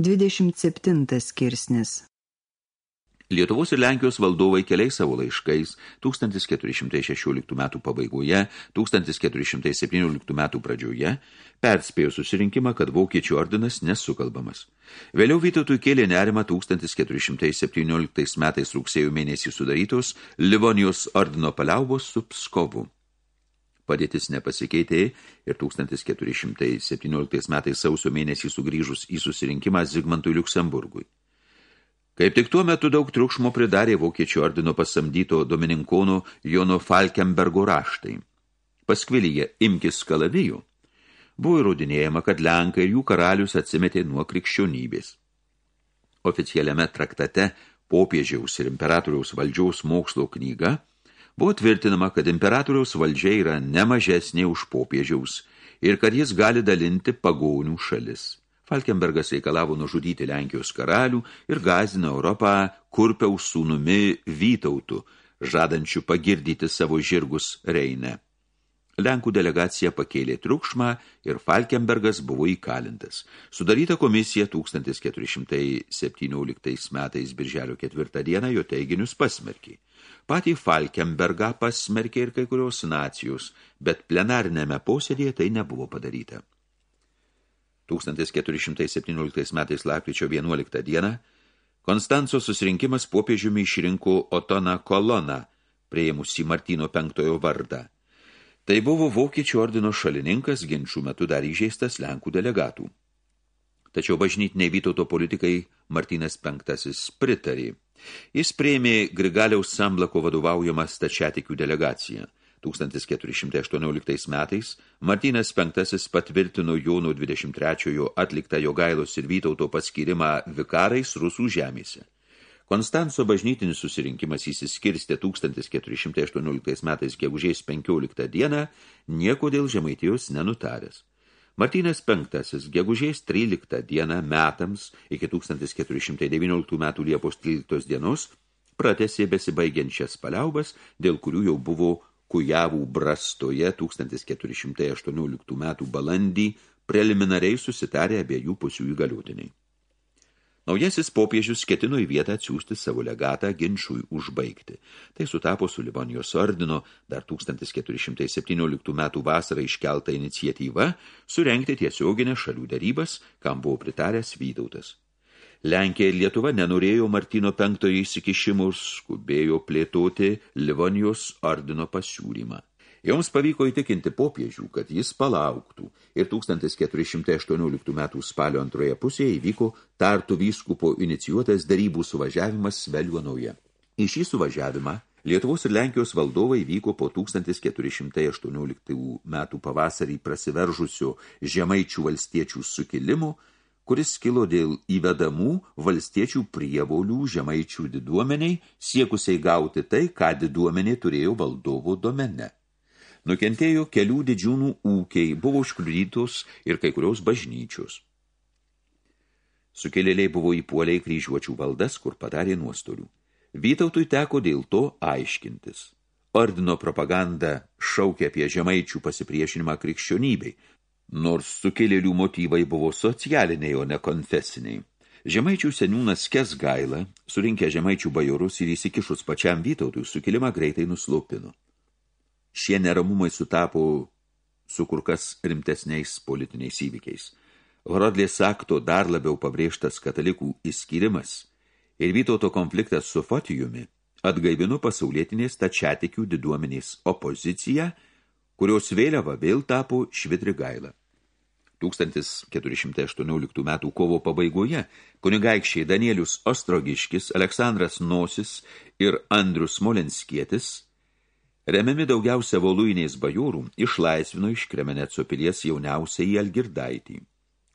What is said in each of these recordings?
27 skirsnis Lietuvos ir Lenkijos valdovai keliais savo laiškais 1416 metų pabaigoje, 1417 metų pradžioje perspėjo susirinkimą, kad vokiečių ordinas nesukalbamas. Vėliau Vytautui kėlė nerimą 1417 metais rugsėjo mėnesį sudarytos Livonijos ordino paliaubos su Pskovu. Padėtis nepasikeitė ir 1417 metais sausio mėnesį sugrįžus į susirinkimą Zigmantui Liuksemburgui. Kaip tik tuo metu daug triukšmo pridarė vokiečių ordino pasamdyto domininkono Jono Falkenbergo raštai. Paskvilyje imkis kalavijų. Buvo įrodinėjama, kad Lenkai ir jų karalius atsimetė nuo krikščionybės. Oficialiame traktate popiežiaus ir imperatoriaus valdžiaus mokslo knyga buvo tvirtinama, kad imperatoriaus valdžia yra nemažesnė už popiežiaus ir kad jis gali dalinti pagonių šalis. Falkenbergas reikalavo nužudyti Lenkijos karalių ir gazino Europą kurpiaus sūnumi Vytautu, žadančių pagirdyti savo žirgus Reine. Lenkų delegacija pakėlė triukšmą ir Falkenbergas buvo įkalintas. Sudaryta komisija 1417 metais birželio 4 dieną jo teiginius pasmerkė. Patį Falkenbergą pasmerkė ir kai kurios nacijos, bet plenarinėme posėdėje tai nebuvo padaryta. 1417 metais lapkričio 11 dieną Konstanco susirinkimas popiežiumi išrinko Otoną Koloną, prieimusį Martino penktojo vardą. Tai buvo vokiečių ordino šalininkas, ginčių metu dar įžeistas Lenkų delegatų. Tačiau bažnytiniai Vytauto politikai Martinas penktasis pritarė. Jis prieimė Grigaliaus Samblako vadovaujamą stačiatikių delegaciją – 1418 metais Martynas V patvirtino Jono 23 atliktą Jogailos ir Vytauto paskyrimą vikarais Rusų žemėse. Konstanco bažnytinis susirinkimas įsiskirstė 1418 metais gegužės 15 dieną, nieko dėl žemaitijos nenutaręs. Martynas V gegužės 13 dieną metams iki 1419 metų Liepos 13 dienos pratesė besibaigiančias paliaubas, dėl kurių jau buvo Kujavų brastoje 1418 metų balandį preliminariai susitarė abiejų pusių įgaliotiniai. Naujasis popiežius ketino į vietą atsiųsti savo legatą ginčui užbaigti. Tai sutapo su Livonijos ordino dar 1417 metų vasarą iškeltą iniciatyvą surengti tiesioginę šalių darybas, kam buvo pritaręs Vytautas. Lenkija ir Lietuva nenorėjo Martino penktojo įsikišimų ir skubėjo plėtoti Livonijos ordino pasiūlymą. Joms pavyko įtikinti popiežių, kad jis palauktų ir 1418 metų spalio antroje pusėje įvyko Tartu vyskupo inicijuotas darybų suvažiavimas Veliuonoje. Į šį suvažiavimą Lietuvos ir Lenkijos valdovai vyko po 1418 metų pavasarį prasiveržusio žemaičių valstiečių sukilimo kuris kilo dėl įvedamų valstiečių prievolių žemaičių diduomeniai, siekusiai gauti tai, ką diduomenė turėjo valdovo domene. Nukentėjo kelių didžiūnų ūkiai, buvo užkliudytos ir kai kurios bažnyčios. Sukėlėliai buvo įpuoliai kryžiuočių valdas, kur padarė nuostolių. Vytautui teko dėl to aiškintis. Ordino propaganda šaukė apie žemaičių pasipriešinimą krikščionybei, nors sukėlėlių motyvai buvo socialiniai, o ne konfesiniai. Žemaičių seniūnas Kesgaila, surinkę žemaičių bajorus ir įsikišus pačiam Vytautui, sukilimą greitai nuslopino. Šie neramumai sutapo su kur kas rimtesniais politiniais įvykiais. Horodlės akto dar labiau pabrėžtas katalikų įskirimas ir Vytauto konfliktas su Fotijumi atgaivino pasaulietinės tačiatikių diduomenės opoziciją, kurios vėliava vėl tapo Švidrigaila. 1418 metų kovo pabaigoje kunigaikščiai Danielius Ostrogiškis, Aleksandras Nosis ir Andrius Molenskietis, remiami daugiausia voluiniais bajūrų, išlaisvino iš Kremenetso pilies jauniausiai Algirdaitį.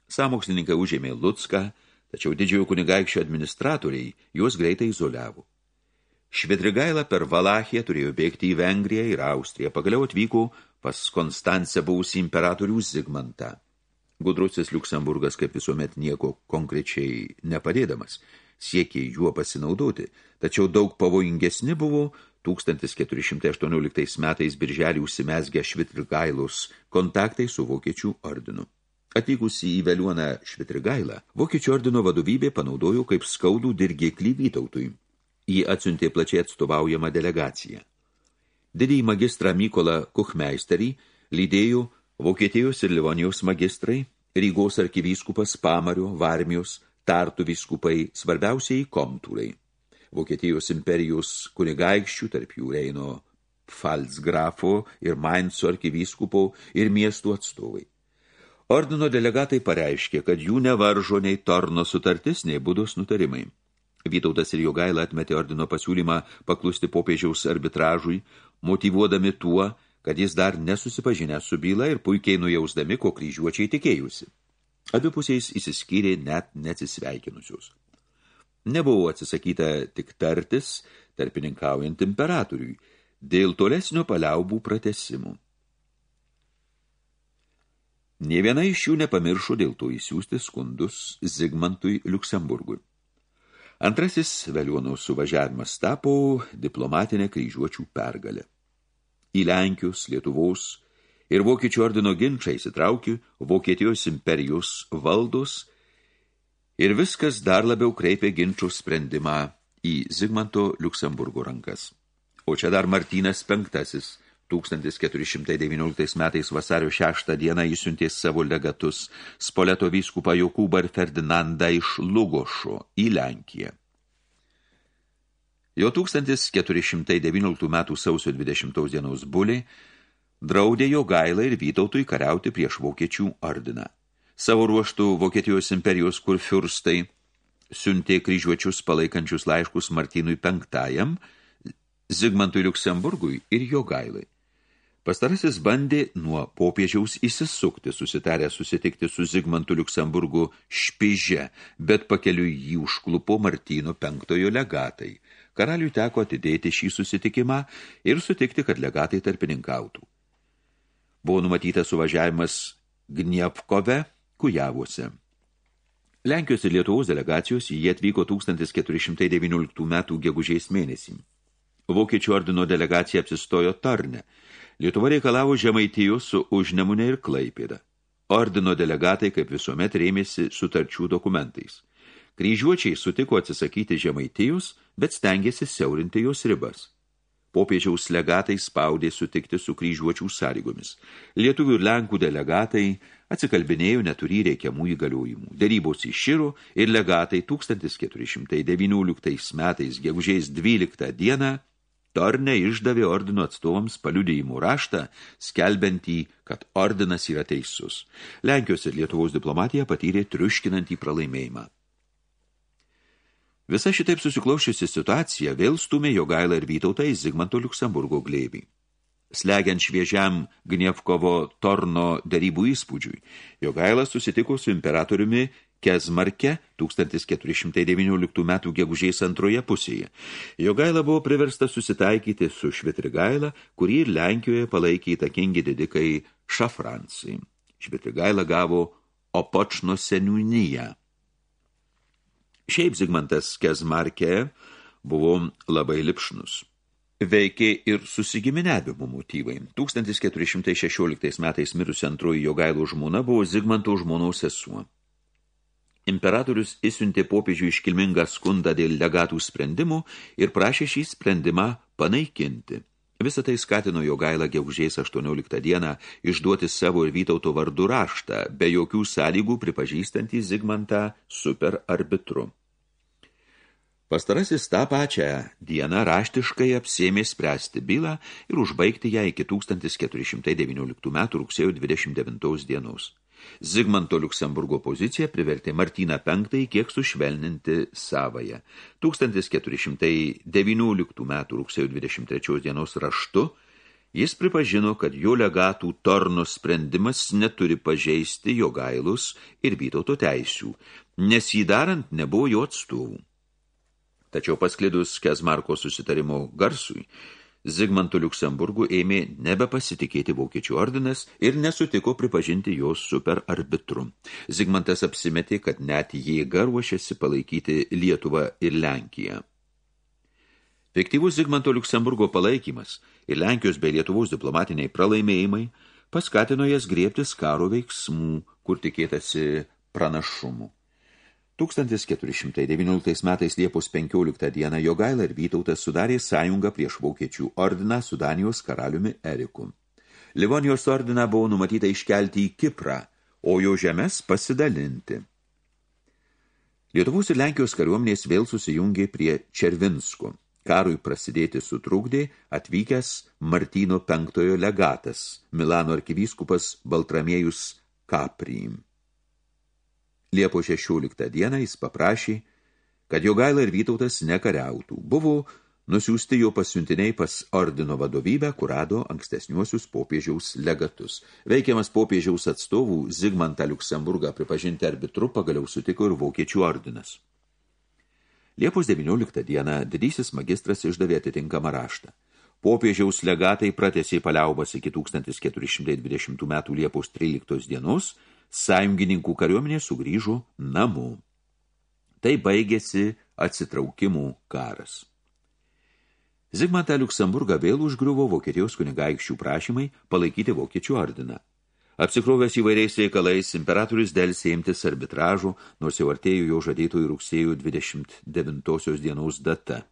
Samokslininkai užėmė Lutską, tačiau didžiojo kunigaikščio administratoriai juos greitai izoliavo. Švedrigaila per Valachiją turėjo bėgti į Vengriją ir Austriją, pagaliau atvyko pas Konstanciją buvusį imperatorių Zigmantą. Gudrusis Liuksemburgas kaip visuomet nieko konkrečiai nepadėdamas, siekė juo pasinaudoti, tačiau daug pavojingesni buvo 1418 metais birželį užsimesgę Švitrigailos kontaktai su vokiečių ordinu. Atvykusi į Veliuoną Švitrigailą, Vokiečių ordino vadovybė panaudojo kaip skaudų dirgėklį Vytautui. Jį atsiuntė plačiai atstovaujama delegacija. Didįjį magistrą Mykolą Kuchmeisterį lydėjo Vokietijos ir Livonijos magistrai, Rygos arkivyskupas Pamario, Varmijos, Tartų vyskupai, svarbiausiai komtūrai. Vokietijos imperijos kunigaikščių, tarp jų Reino Pfalzgrafo ir Mainzo arkivyskupo ir miestų atstovai. Ordino delegatai pareiškė, kad jų nevaržo nei Torno sutartis, nei būdos nutarimai. Vytautas ir Jogaila atmetė ordino pasiūlymą paklusti popiežiaus arbitražui, motivuodami tuo, kad jis dar nesusipažinę su byla ir puikiai nujausdami, ko kryžiuočiai tikėjusi. Abipusiais įsiskyrė net neatsisveikinusius. Nebuvo atsisakyta tik tartis, tarpininkaujant imperatoriui, dėl tolesnio paliaubų pratesimų. Nė viena iš jų nepamiršo dėl to įsiųsti skundus Zigmantui Liuksemburgui. Antrasis Veliuono suvažiavimas tapo diplomatinė kryžiuočių pergalė. Į Lenkijos, Lietuvos ir Vokiečių ordino ginčai įsitraukė Vokietijos imperijos valdos ir viskas dar labiau kreipė ginčių sprendimą į Zigmanto Liuksemburgo rankas. O čia dar Martynas Penktasis – 1419 metais vasario 6 dieną įsiuntė savo legatus Spoleto vyskupą Jokūbą ir Ferdinandą iš Lugošo į Lenkiją. Jo 1419 metų sausio 20 dienos bulė draudė jo gailą ir Vytautui kariauti prieš vokiečių ordiną. Savo ruoštų Vokietijos imperijos kurfiurstai siuntė kryžiuočius palaikančius laiškus Martynui V, Zigmantui Liuksemburgui ir jo gailai. Pastarasis bandė nuo popiežiaus įsisukti, susitarę susitikti su Zigmantu Liuksemburgu špiže, bet pakeliu jį užklupo Martyno penktojo legatai. Karaliui teko atidėti šį susitikimą ir sutikti, kad legatai tarpininkautų. Buvo numatytas suvažiavimas Gnievkove, Kujavuose. Lenkijos ir Lietuvos delegacijos jie atvyko 1419 metų gegužės mėnesį. Vokiečių ordino delegacija apsistojo Tarne – Lietuva reikalavo žemaitijos su Užnemunė ir Klaipėda. Ordino delegatai, kaip visuomet, rėmėsi sutarčių dokumentais. Kryžiuočiai sutiko atsisakyti žemaitijos, bet stengiasi siaurinti jos ribas. Popiežiaus legatai spaudė sutikti su kryžiuočių sąlygomis. Lietuvių ir Lenkų delegatai atsikalbinėjo neturį reikiamų įgaliojimų. Darybos iširo ir legatai 1419 metais gegužės 12 dieną Torne išdavė ordino atstovams paliudėjimų raštą, skelbiantį, kad ordinas yra teisus. Lenkijos ir Lietuvos diplomatija patyrė triuškinantį pralaimėjimą. Visa šitaip susiklaušiusi situacija vėl stumė Jogailą ir Vytautą į Zigmanto Liuksemburgo glėbį. Slegiant šviežiam Gnievkovo Torno darybų įspūdžiui, Jogailas susitiko su imperatoriumi Kezmarke 1419 metų gegužės antroje pusėje. Jogaila buvo priversta susitaikyti su Švitrigaila, kurį ir Lenkijoje palaikė įtakingi didikai Šafransai. Švitrigaila gavo Opočno seniūniją. Šiaip Zigmantas Kezmarke buvo labai lipšnus. Veikė ir susigiminiavimo motyvai. 1416 metais mirusi antroji Jogailo žmona buvo Zigmanto žmonaus sesuo. Imperatorius įsiuntė popiežių iškilmingą skundą dėl legatų sprendimų ir prašė šį sprendimą panaikinti. Visą tai skatino jo gailą gegužės 18 dieną išduoti savo ir Vytauto vardu raštą, be jokių sąlygų pripažįstantį Zigmantą super arbitru. Pastarasis tą pačią dieną raštiškai apsėmė spręsti bylą ir užbaigti ją iki 1419 metų rugsėjo 29 dienos. Zigmanto Liuksemburgo pozicija privertė Martyną V kiek sušvelninti savoje. 1419 metų rugsėjo 23 dienos raštu jis pripažino, kad jo legatų torno sprendimas neturi pažeisti jo gailus ir Vytauto teisių, nes jį darant nebuvo jo atstovų. Tačiau pasklidus Kezmarko susitarimo garsui, Zigmanto Liuksemburgu ėmė nebepasitikėti vokiečių ordinas ir nesutiko pripažinti jos super arbitru. Zigmantas apsimetė, kad net jėga ruošiasi palaikyti Lietuvą ir Lenkiją. Fiktyvus Zigmanto Liuksemburgo palaikymas ir Lenkijos bei Lietuvos diplomatiniai pralaimėjimai paskatino jas griebtis karo veiksmų kur tikėtasi pranašumų. 1419 metais Liepos 15 dieną Jogaila ir Vytautas sudarė sąjungą prieš vokiečių ordiną su Danijos karaliumi Eriku. Livonijos ordiną buvo numatyta iškelti į Kiprą, o jo žemės pasidalinti. Lietuvos ir Lenkijos kariuomenės vėl susijungė prie Červinsko. Karui prasidėti sutrukdė atvykęs Martino penktojo legatas, Milano arkivyskupas Baltramiejus Kapry. Liepo 16 dieną jis paprašė, kad Jogaila ir Vytautas nekariautų. Buvo nusiųsti jo pasiuntiniai pas ordino vadovybę, kur rado ankstesniuosius popiežiaus legatus. Veikiamas popiežiaus atstovų Zigmantą Liuksemburgą pripažinti arbitru pagaliau sutiko ir vokiečių ordinas. Liepos 19 dieną didysis magistras išdavė atitinkamą raštą. Popiežiaus legatai pratėsiai paliaubas iki 1420 metų Liepos 13 dienos, sąjungininkų kariuomenė sugrįžo namo. Tai baigėsi atsitraukimų karas. Zigmantą Liuksemburgą vėl užgriuvo Vokietijos kunigaikščių prašymai palaikyti Vokiečių ordiną. Apsikrovęs įvairiais reikalais, imperatorius dėlsė imtis arbitražų, nors jau artėjo jo žadėtojų rugsėjo 29 dienos data.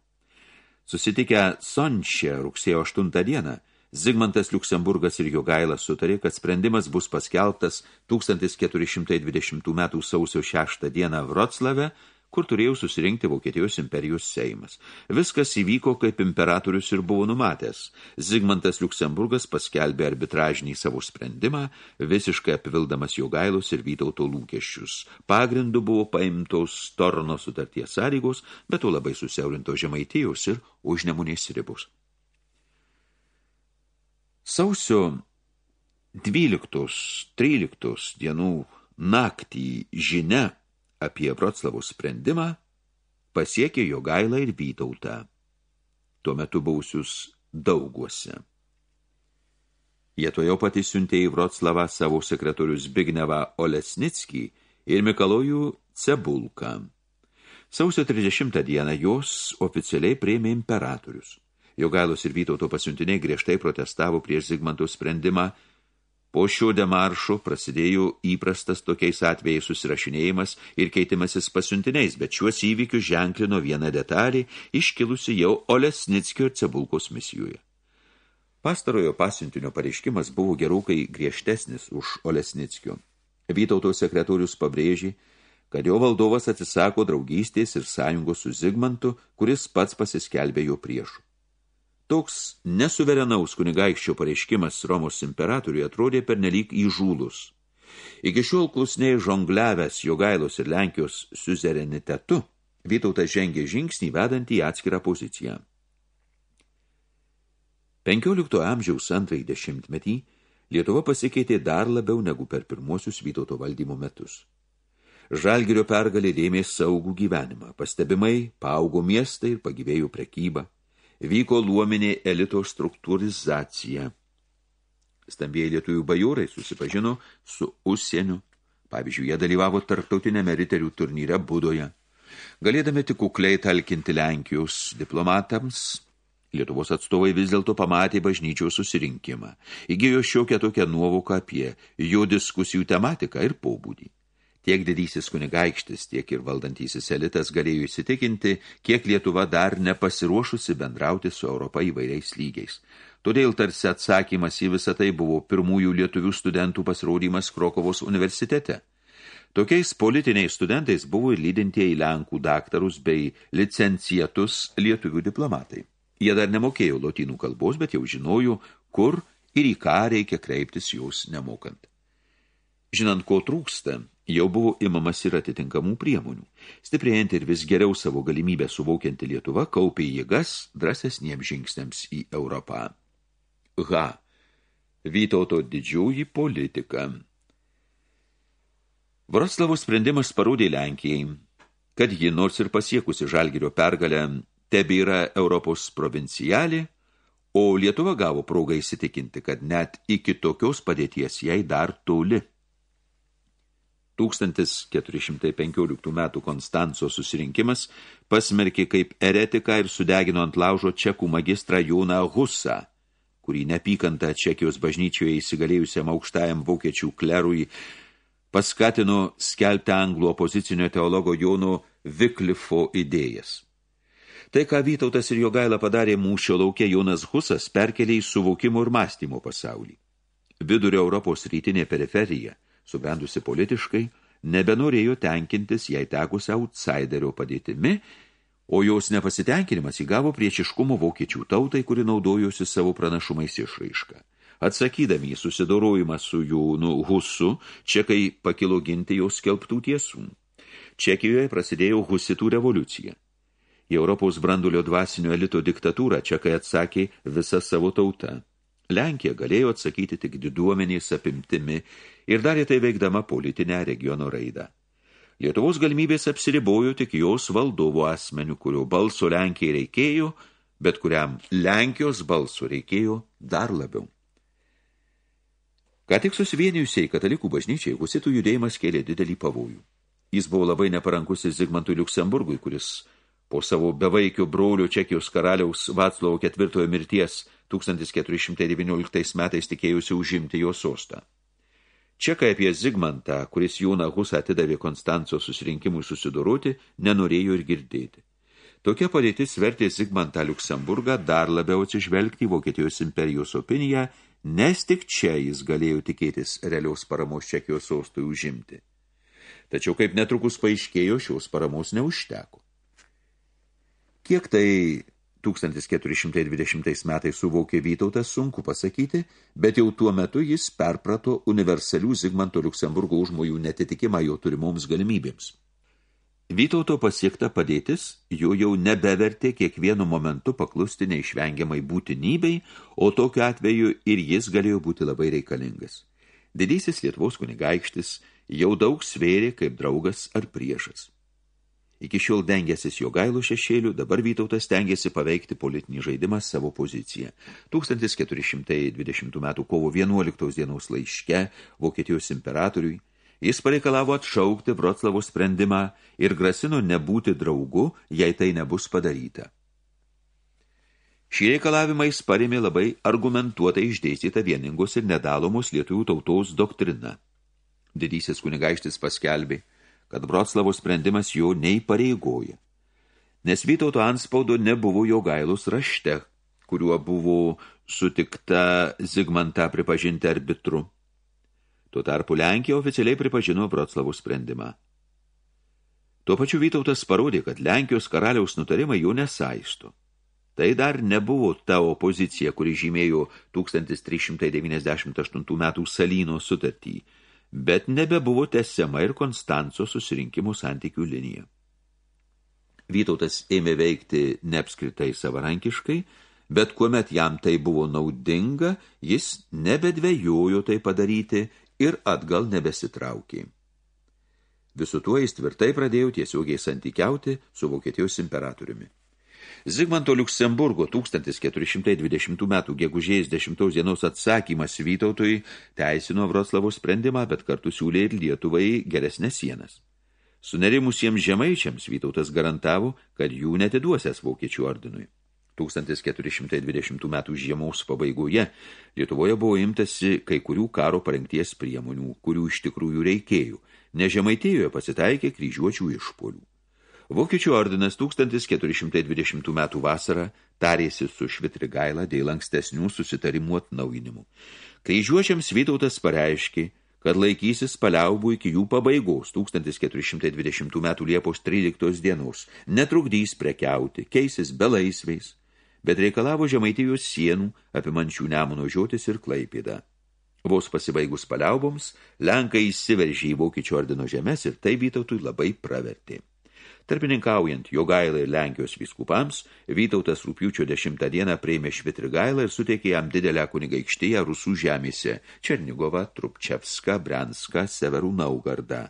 Susitikę Sončia rugsėjo 8 dieną, Zigmantas Liuksemburgas ir Jogaila sutarė, kad sprendimas bus paskelbtas 1420 m. sausio 6 dieną Vroclave kur turėjo susirinkti Vokietijos imperijos seimas. Viskas įvyko, kaip imperatorius ir buvo numatęs. Zigmantas Liuksemburgas paskelbė arbitražinį savo sprendimą, visiškai apvildamas Jogailus ir Vytauto lūkesčius. Pagrindu buvo paimtos Torno sutarties sąlygos, bet to labai susiaurinto žemaitijos ir užnemunės ribus. Sausio 12-13 dienų naktį žinia apie Vroclavų sprendimą pasiekė jo gailą ir Vytautą, tuo metu bausius dauguose. Jie to jau patys siuntė į Vroclavą savo sekretorius Bignevą Olesnickį ir Mikalojų Cebulką. Sausio 30 dieną jos oficialiai prieimė imperatorius. Jogailos ir Vytauto pasiuntiniai griežtai protestavo prieš Zigmanto sprendimą Po šio demaršo prasidėjo įprastas tokiais atvejais susirašinėjimas ir keitimasis pasiuntiniais, bet šiuos įvykius ženklino vieną detalį, iškilusi jau Olesnickio ir Cebulkos misijoje. Pastarojo pasiuntinio pareiškimas buvo gerokai griežtesnis už Olesnickio. Vytauto sekretorius pabrėžė, kad jo valdovas atsisako draugystės ir sąjungos su Zigmantu, kuris pats pasiskelbė jo priešų. Toks nesuverenaus kunigaikščio pareiškimas Romos imperatoriui atrodė pernelyg įžūlus. Iki šiol klusniai žongliavęs Jogailos ir Lenkijos suzerenitetu, Vytautas žengė žingsnį vedantį į atskirą poziciją. 15 amžiaus antrąjį dešimtmetį Lietuva pasikeitė dar labiau negu per pirmuosius Vytauto valdymo metus. Žalgirio pergalė dėmė saugų gyvenimą, pastebimai paaugo miestai ir pagyvėjo prekybą vyko luominė elito struktūrizacija. Stambieji lietuvių bajūrai susipažino su užsieniu. Pavyzdžiui, jie dalyvavo tarptautinėme riterių turnyre Budoje. Galėdami tik kukliai talkinti Lenkijos diplomatams, Lietuvos atstovai vis dėlto pamatė bažnyčios susirinkimą. Įgijo šiokią tokią nuovoką apie jo diskusijų tematiką ir pobūdį. Tiek didysis kunigaikštis, tiek ir valdantysis elitas galėjo įsitikinti, kiek Lietuva dar nepasiruošusi bendrauti su Europa įvairiais lygiais. Todėl tarsi atsakymas į visą tai buvo pirmųjų lietuvių studentų pasirodymas Krokovos universitete. Tokiais politiniais studentais buvo ir lydintieji Lenkų daktarus bei licencijatus lietuvių diplomatai. Jie dar nemokėjo lotynų kalbos, bet jau žinojo, kur ir į ką reikia kreiptis jos nemokant. Žinant, ko trūksta, jau buvo imamas ir atitinkamų priemonių. Stiprėjant ir vis geriau savo galimybę suvokianti Lietuva kaupė jėgas drąsesniems žingsniams į Europą. H. Vytauto didžiųjų politika. Vroclavo sprendimas parodė Lenkijai, kad ji nors ir pasiekusi Žalgirio pergalę, tebėra Europos provincialė, o Lietuva gavo progą įsitikinti, kad net iki tokios padėties jai dar toli. 1415 metų Konstanco susirinkimas pasmerkė kaip eretiką ir sudegino ant laužo čekų magistrą Jūną Husą, kurį nepykantą Čekijos bažnyčioje įsigalėjusiam aukštajam vokiečių klerui paskatino skelbti anglų opozicinio teologo Jono Viklifo idėjas. Tai, ką Vytautas ir Jogaila padarė mūšio laukia, Jonas Husas perkelė į suvokimo ir mąstymo pasaulį. Vidurio Europos rytinė periferija, subrendusi politiškai, nebenorėjo tenkintis jai tekusią outsiderio padėtimi, o jos nepasitenkinimas įgavo priešiškumo vokiečių tautai, kuri naudojosi savo pranašumais išraišką. Atsakydami į susidorojimą su Jūnu Husu, čekai pakilo ginti jos skelbtų tiesų. Čekijoje prasidėjo Husitų revoliucija. Į Europos brandulio dvasinio elito diktatūrą čekai atsakė visa savo tauta. Lenkija galėjo atsakyti tik diduomeniais apimtimi ir darė tai veikdama politinę regiono raidą. Lietuvos galimybės apsiribojo tik jos valdovo asmenių, kurio balso Lenkijai reikėjo, bet kuriam Lenkijos balso reikėjo dar labiau. Ką tik susivienijusiai katalikų bažnyčiai, husitų judėjimas kėlė didelį pavojų. Jis buvo labai neparankus Zigmantui Liuksemburgui, kuris Po savo bevaikio brolio Čekijos karaliaus Vaclovo ketvirtojo mirties 1419 metais tikėjusi užimti jo sostą. Čekai apie Zigmantą, kuris Jūną Husą atidavė Konstanco susirinkimui susidoroti, nenorėjo ir girdėti. Tokia padėtis vertė Zigmantą Liuksemburgą dar labiau atsižvelgti į Vokietijos imperijos opiniją, nes tik čia jis galėjo tikėtis realiaus paramos Čekijos sostui užimti. Tačiau kaip netrukus paaiškėjo, šios paramos neužteko. Kiek tai 1420 metais suvokė Vytautas, sunku pasakyti, bet jau tuo metu jis perprato universalių Zigmanto Liuksemburgo užmojų netitikimą jo turimoms galimybėms. Vytauto pasiekta padėtis jo jau nebevertė kiekvienu momentu paklusti neišvengiamai būtinybei, o tokiu atveju ir jis galėjo būti labai reikalingas. Didysis Lietuvos kunigaikštis jau daug svėrė kaip draugas ar priešas. Iki šiol dengėsis jo gailų šešėlių, dabar Vytautas tengėsi paveikti politinį žaidimą savo poziciją. 1420 metų kovo 11 dienos laiške Vokietijos imperatoriui jis pareikalavo atšaukti Vroclavo sprendimą ir grasino nebūti draugu, jei tai nebus padaryta. Šį reikalavimą jis parėmė labai argumentuotai išdėstyta vieningos ir nedalomos lietuvių tautos doktrina. Didysis kunigaištis paskelbė, kad Vroclavo sprendimas jo neįpareigoja. Nes Vytauto anspaudo nebuvo jo gailus rašte, kuriuo buvo sutikta Zigmantą pripažinti arbitru. Tuo tarpu Lenkija oficialiai pripažino Vroclavų sprendimą. Tuo pačiu Vytautas parodė, kad Lenkijos karaliaus nutarimai jų nesaisto. Tai dar nebuvo ta opozicija, kuri žymėjo 1398 metų Salino sutartį, bet nebebuvo tęsiama ir Konstanco susirinkimų santykių linija. Vytautas ėmė veikti neapskritai savarankiškai, bet kuomet jam tai buvo naudinga, jis nebedvėjojo tai padaryti ir atgal nebesitraukė. Visų tuo jis tvirtai pradėjo tiesiogiai santykiauti su Vokietijos imperatoriumi. Zigmanto Liuksemburgo 1420 metų gegužės 10 dienos atsakymas Vytautui teisino Vroclavo sprendimą, bet kartu siūlė ir Lietuvai geresnės sienas. Sunerimusiems žemaičiams Vytautas garantavo, kad jų netiduosės vokiečių ordinui. 1420 metų žiemos pabaigoje Lietuvoje buvo imtasi kai kurių karo parengties priemonių, kurių iš tikrųjų reikėjo, nes Žemaitijoje pasitaikė kryžiuočių išpolių. Vokiečių ordinas 1420 metų vasarą tarėsi su Švitrigaila dėl ankstesnių susitarimų atnaujinimų. Kryžiuočiams Vytautas pareiškė, kad laikysis paliaubų iki jų pabaigos 1420 metų Liepos 13 dienos, netrukdys prekiauti, keisis belaisviais, bet reikalavo žemaitijos sienų apimančių Nemuno žiotis ir Klaipėdą. Vos pasibaigus paliauboms, Lenkai įsiveržė į Vokiečių ordino žemės ir tai Vytautui labai pravertė. Tarpininkaujant Jogailai ir Lenkijos vyskupams, Vytautas rūpiučio 10 dieną prieimė Švitrigailą ir suteikė jam didelę kunigaikštėje Rusų žemėse – Černigovą, Trupčevską, Brenską, Severų Naugardą.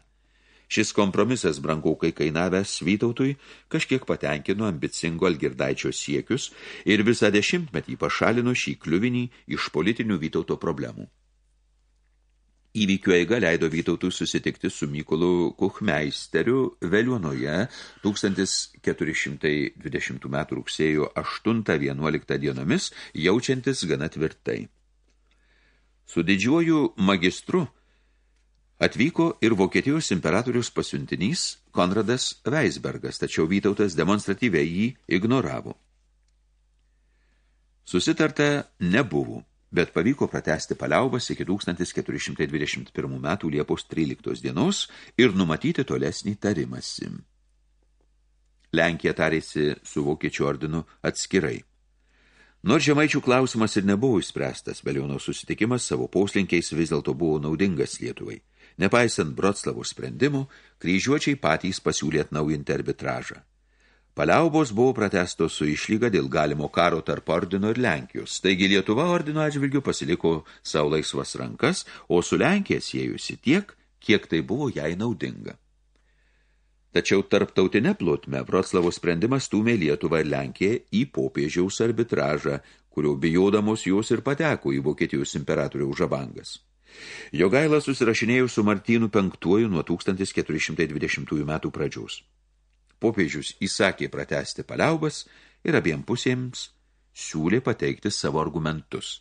Šis kompromisas brangokai kainavęs Vytautui kažkiek patenkino ambicingo Algirdaičio siekius ir visą dešimtmetį pašalino šį kliuvinį iš politinių Vytauto problemų. Įvykių eiga leido Vytautui susitikti su Mykolu Kuchmeisteriu Veliuonoje 1420 m. rugsėjo 8-11 dienomis, jaučiantis gana tvirtai. Su didžiuoju magistru Atvyko ir Vokietijos imperatorius pasiuntinys Konradas Weisbergas, tačiau Vytautas demonstratyviai jį ignoravo. Susitarta nebuvo, bet pavyko pratesti paliaubas iki 1421 metų Liepos 13 dienos ir numatyti tolesnį tarimąsi. Lenkija tarėsi su Vokiečių ordinu atskirai. Nors žemaičių klausimas ir nebuvo išspręstas, Beliono susitikimas savo poslinkiais vis dėlto buvo naudingas Lietuvai. Nepaisant Broclavų sprendimų, kryžiuočiai patys pasiūlė atnaujinti arbitražą. Paliaubos buvo pratestos su išlyga dėl galimo karo tarp ordino ir Lenkijos, taigi Lietuva ordino atžvilgių pasiliko savo laisvas rankas, o su Lenkija siejusi tiek, kiek tai buvo jai naudinga. Tačiau tarptautinė plotme Vroclavo sprendimas stūmė Lietuvą ir Lenkiją į popiežiaus arbitražą, kurio bijodamos jos ir pateko į Vokietijos imperatoriaus žabangas. Jogaila susirašinėjo su Martynu V nuo 1420 metų pradžiaus. Popiežius įsakė pratesti paliaubas ir abiem pusėms siūlė pateikti savo argumentus.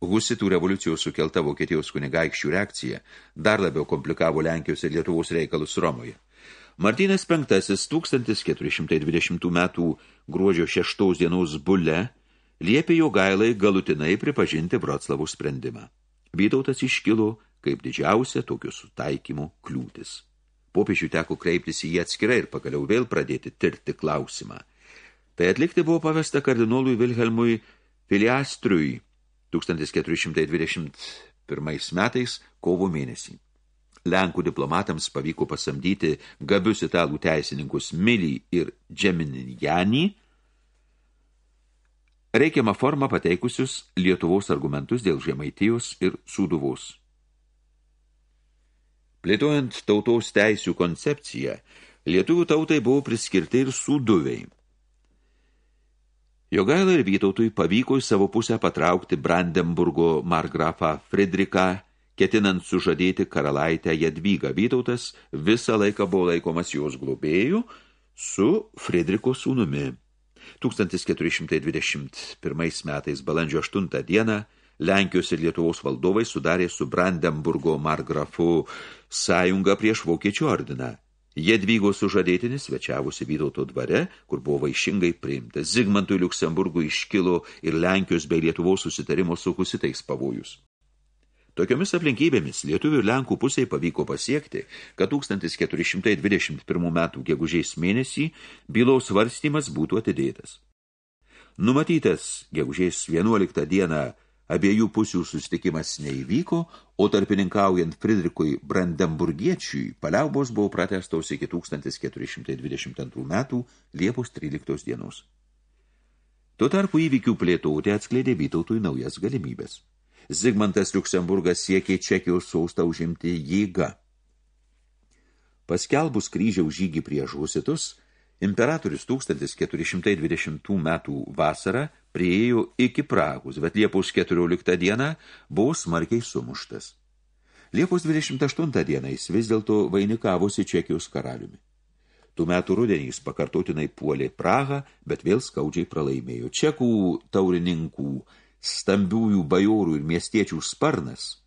Husitų revoliucijos sukelta Vokietijos kunigaikščių reakcija dar labiau komplikavo Lenkijos ir Lietuvos reikalus Romoje. Martynas V 1420 metų gruodžio 6 dienos bule liepė jo gailai galutinai pripažinti Vroclavų sprendimą. Vytautas iškilo kaip didžiausia tokių sutaikymų kliūtis. Popiežių teko kreiptis į jį atskirai ir pagaliau vėl pradėti tirti klausimą. Tai atlikti buvo pavesta kardinolui Vilhelmui Filiastriui 1421 metais kovo mėnesį. Lenkų diplomatams pavyko pasamdyti gabius italų teisininkus Milį ir Džeminjanį, reikiamą formą pateikusius Lietuvos argumentus dėl Žemaitijos ir Sūduvos. Plėtojant tautos teisių koncepciją, lietuvių tautai buvo priskirti ir Sūduviai. Jogaila ir Vytautui pavyko į savo pusę patraukti Brandenburgo margrafą Fridriką ketinant sužadėti karalaitę Jadvygą Vytautas, visą laiką buvo laikomas jos globėjų su Fredriko sūnumi. 1421 metais balandžio 8 dieną Lenkijos ir Lietuvos valdovai sudarė su Brandenburgo margrafu sąjungą prieš Vokiečių ordiną. Jadvygos sužadėtinis svečiavusi Vytauto dvare, kur buvo vaišingai priimtas. Zigmantui Liuksemburgui iškilo ir Lenkijos bei Lietuvos susitarimo su husitais pavojus. Tokiomis aplinkybėmis lietuvių ir lenkų pusiai pavyko pasiekti, kad 1421 metų gegužės mėnesį bylaus svarstymas būtų atidėtas. Numatytas gegužės 11 dieną abiejų pusių susitikimas neįvyko, o tarpininkaujant Fridrikui Brandenburgiečiui paliaubos buvo pratestos iki 1422 metų Liepos 13 dienos. Tuo tarpu įvykių plėtoti atskleidė Vytautui naujas galimybės. Zigmantas Liuksemburgas siekė Čekijos saustą užimti jėgą. Paskelbus kryžiaus žygį prieš husitus, imperatorius 1420 metų vasarą priejo iki Prahus, bet Liepos 14 dieną buvo smarkiai sumuštas. Liepos 28 dieną jis vis dėlto vainikavosi Čekijos karaliumi. Tų metų rudenys pakartotinai puolė Prahą, bet vėl skaudžiai pralaimėjo. Čekų taurininkų stambiųjų bajorų ir miestiečių sparnas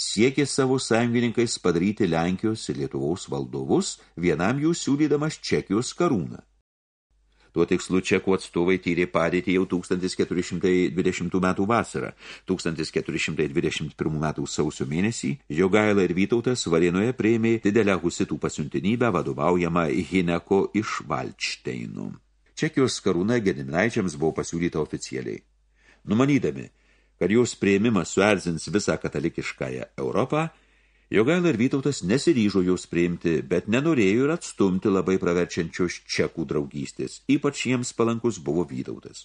siekė savo sąjungininkais padaryti Lenkijos ir Lietuvos valdovus, vienam jų siūlydamas Čekijos karūną. Tuo tikslu čekų atstovai tyrė padėtį jau 1420 metų vasarą. 1421 metų sausio mėnesį Jogaila ir Vytautas Varėnoje prieimė didelę husitų pasiuntinybę vadovaujamą Hineko iš Valčteinų. Čekijos karūna Gediminaičiams buvo pasiūlyta oficialiai numanydami, kad jos prieimimas suerzins visą katalikiškąją Europą, Jogaila ir Vytautas nesiryžo jos priimti, bet nenorėjo ir atstumti labai praverčiančios čekų draugystės, ypač jiems palankus buvo Vytautas.